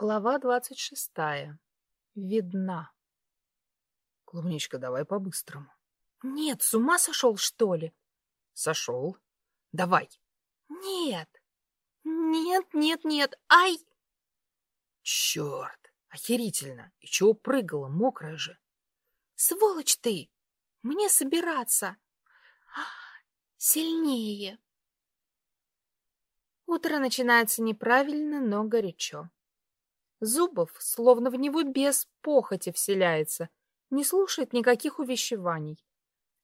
Глава двадцать шестая. Видна. Клубничка, давай по-быстрому. Нет, с ума сошел, что ли? Сошел. Давай. Нет. Нет, нет, нет. Ай! Черт, охерительно. И чего прыгала, мокрая же. Сволочь ты! Мне собираться. Сильнее. Утро начинается неправильно, но горячо. Зубов, словно в него без похоти вселяется, не слушает никаких увещеваний,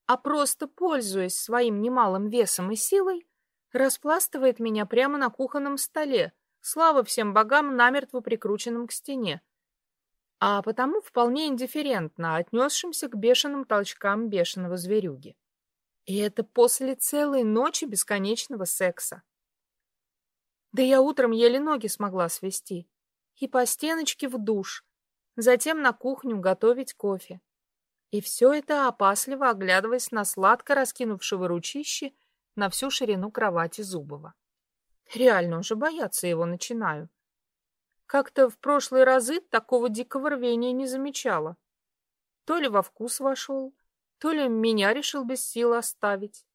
а просто, пользуясь своим немалым весом и силой, распластывает меня прямо на кухонном столе, слава всем богам, намертво прикрученным к стене, а потому вполне индифферентно отнесшимся к бешеным толчкам бешеного зверюги. И это после целой ночи бесконечного секса. Да я утром еле ноги смогла свести и по стеночке в душ, затем на кухню готовить кофе. И все это опасливо оглядываясь на сладко раскинувшего ручище на всю ширину кровати Зубова. Реально уже бояться его начинаю. Как-то в прошлые разы такого дикого рвения не замечала. То ли во вкус вошел, то ли меня решил без сил оставить.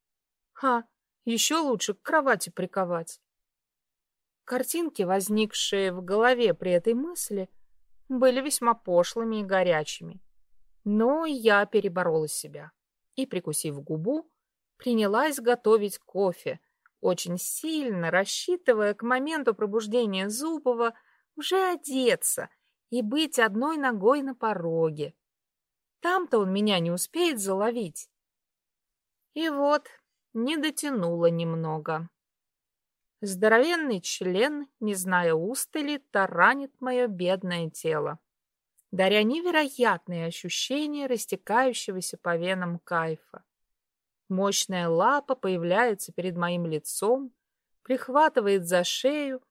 Ха, еще лучше к кровати приковать. Картинки, возникшие в голове при этой мысли, были весьма пошлыми и горячими. Но я переборола себя и, прикусив губу, принялась готовить кофе, очень сильно рассчитывая к моменту пробуждения Зубова уже одеться и быть одной ногой на пороге. Там-то он меня не успеет заловить. И вот, не дотянула немного. Здоровенный член, не зная устали, таранит мое бедное тело, даря невероятные ощущения растекающегося по венам кайфа. Мощная лапа появляется перед моим лицом, прихватывает за шею,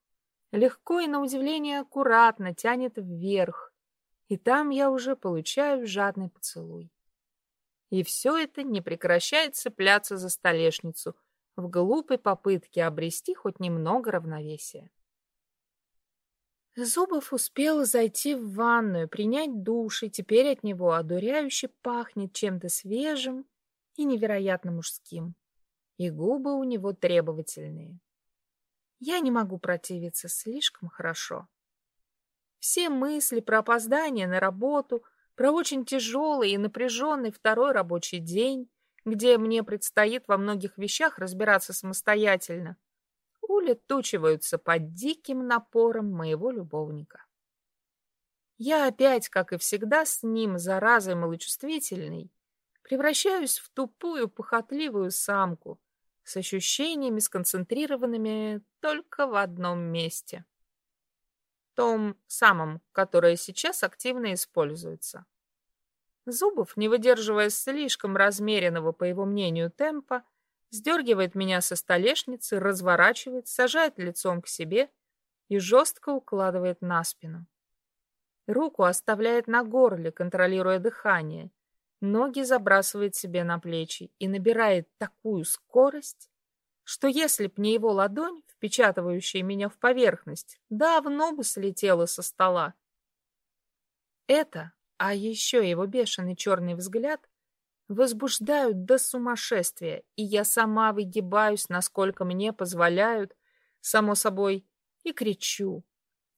легко и, на удивление, аккуратно тянет вверх, и там я уже получаю жадный поцелуй. И все это не прекращает цепляться за столешницу — в глупой попытке обрести хоть немного равновесия. Зубов успел зайти в ванную, принять душ, и теперь от него одуряюще пахнет чем-то свежим и невероятно мужским. И губы у него требовательные. Я не могу противиться слишком хорошо. Все мысли про опоздание на работу, про очень тяжелый и напряженный второй рабочий день, где мне предстоит во многих вещах разбираться самостоятельно, улетучиваются под диким напором моего любовника. Я опять, как и всегда, с ним, заразой малочувствительной, превращаюсь в тупую, похотливую самку с ощущениями, сконцентрированными только в одном месте. Том самом, которое сейчас активно используется. Зубов, не выдерживая слишком размеренного, по его мнению, темпа, сдергивает меня со столешницы, разворачивает, сажает лицом к себе и жестко укладывает на спину. Руку оставляет на горле, контролируя дыхание, ноги забрасывает себе на плечи и набирает такую скорость, что если б не его ладонь, впечатывающая меня в поверхность, давно бы слетела со стола. Это а еще его бешеный черный взгляд возбуждают до сумасшествия, и я сама выгибаюсь, насколько мне позволяют, само собой, и кричу.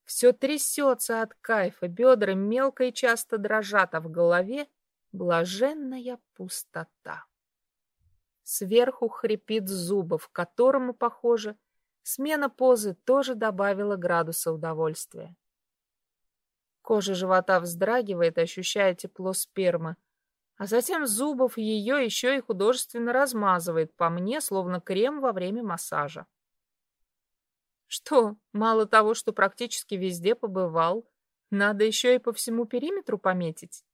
Все трясется от кайфа, бедра мелко и часто дрожат, а в голове блаженная пустота. Сверху хрипит Зубов, которому, похоже, смена позы тоже добавила градуса удовольствия. Кожа живота вздрагивает, ощущая тепло спермы. А затем Зубов ее еще и художественно размазывает по мне, словно крем во время массажа. Что, мало того, что практически везде побывал, надо еще и по всему периметру пометить?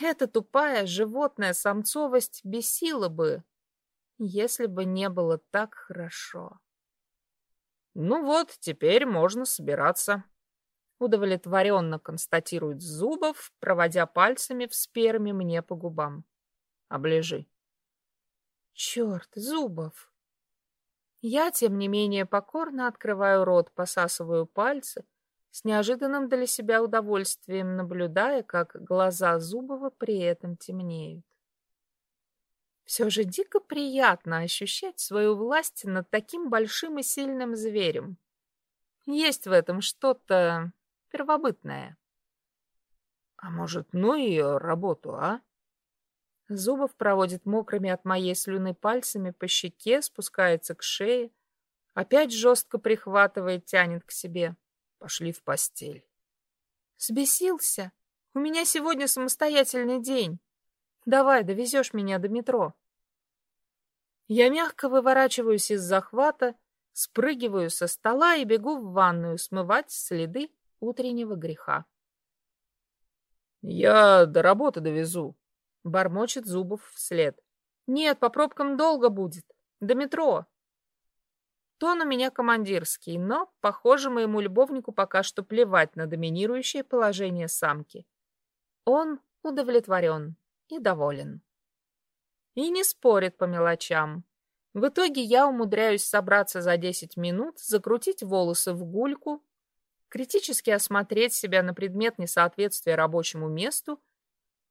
Эта тупая животная самцовость бесила бы, если бы не было так хорошо. Ну вот, теперь можно собираться, Удовлетворенно констатирует Зубов, проводя пальцами в сперме мне по губам. Оближи. Черт, Зубов! Я, тем не менее, покорно открываю рот, посасываю пальцы, с неожиданным для себя удовольствием наблюдая, как глаза Зубова при этом темнеют. Все же дико приятно ощущать свою власть над таким большим и сильным зверем. Есть в этом что-то первобытное. А может, ну ее работу, а? Зубов проводит мокрыми от моей слюны пальцами по щеке, спускается к шее, опять жестко прихватывает, тянет к себе. Пошли в постель. Сбесился? У меня сегодня самостоятельный день. Давай, довезешь меня до метро. Я мягко выворачиваюсь из захвата, спрыгиваю со стола и бегу в ванную смывать следы утреннего греха. «Я до работы довезу», — бормочет Зубов вслед. «Нет, по пробкам долго будет. До метро». Тон у меня командирский, но, похоже, моему любовнику пока что плевать на доминирующее положение самки. Он удовлетворен и доволен. И не спорит по мелочам. В итоге я умудряюсь собраться за 10 минут, закрутить волосы в гульку, критически осмотреть себя на предмет несоответствия рабочему месту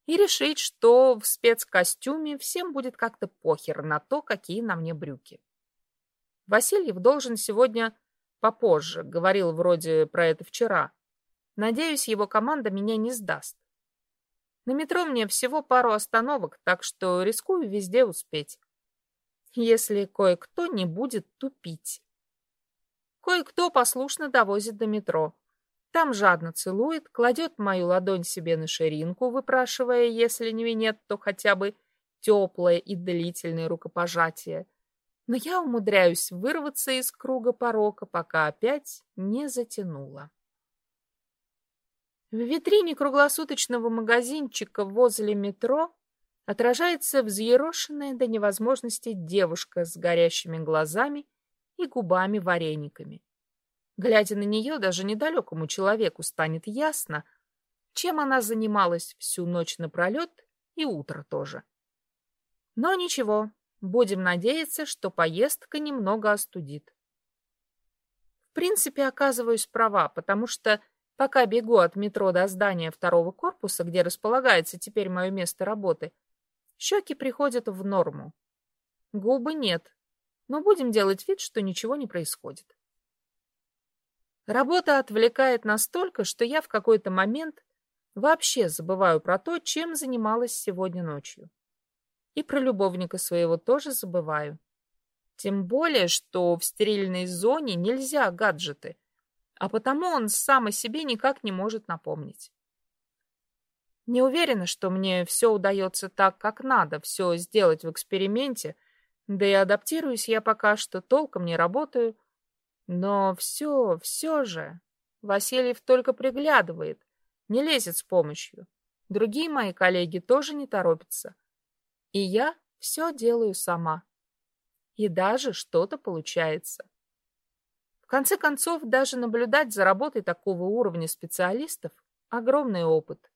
и решить, что в спецкостюме всем будет как-то похер на то, какие на мне брюки. Васильев должен сегодня попозже, говорил вроде про это вчера. Надеюсь, его команда меня не сдаст. На метро мне всего пару остановок, так что рискую везде успеть. Если кое-кто не будет тупить. Кое-кто послушно довозит до метро. Там жадно целует, кладет мою ладонь себе на ширинку, выпрашивая, если не минет, то хотя бы теплое и длительное рукопожатие — но я умудряюсь вырваться из круга порока, пока опять не затянула. В витрине круглосуточного магазинчика возле метро отражается взъерошенная до невозможности девушка с горящими глазами и губами-варениками. Глядя на нее, даже недалекому человеку станет ясно, чем она занималась всю ночь напролет и утро тоже. Но ничего, Будем надеяться, что поездка немного остудит. В принципе, оказываюсь права, потому что пока бегу от метро до здания второго корпуса, где располагается теперь мое место работы, щеки приходят в норму. Губы нет, но будем делать вид, что ничего не происходит. Работа отвлекает настолько, что я в какой-то момент вообще забываю про то, чем занималась сегодня ночью. И про любовника своего тоже забываю. Тем более, что в стерильной зоне нельзя гаджеты, а потому он сам о себе никак не может напомнить. Не уверена, что мне все удается так, как надо, все сделать в эксперименте, да и адаптируюсь я пока что толком не работаю. Но все, все же, Васильев только приглядывает, не лезет с помощью. Другие мои коллеги тоже не торопятся. И я все делаю сама. И даже что-то получается. В конце концов, даже наблюдать за работой такого уровня специалистов – огромный опыт.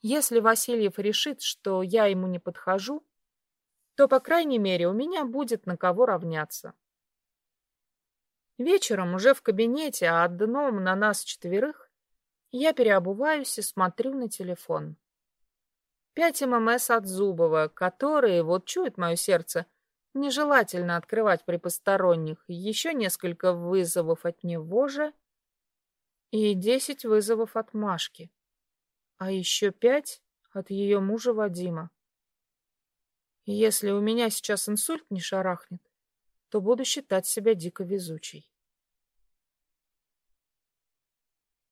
Если Васильев решит, что я ему не подхожу, то, по крайней мере, у меня будет на кого равняться. Вечером уже в кабинете, а одном на нас четверых, я переобуваюсь и смотрю на телефон. Пять ММС от Зубова, которые, вот чует мое сердце, нежелательно открывать при посторонних, еще несколько вызовов от него же и десять вызовов от Машки, а еще пять от ее мужа Вадима. Если у меня сейчас инсульт не шарахнет, то буду считать себя дико везучей.